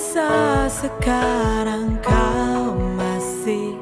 rasa sekarang kau masih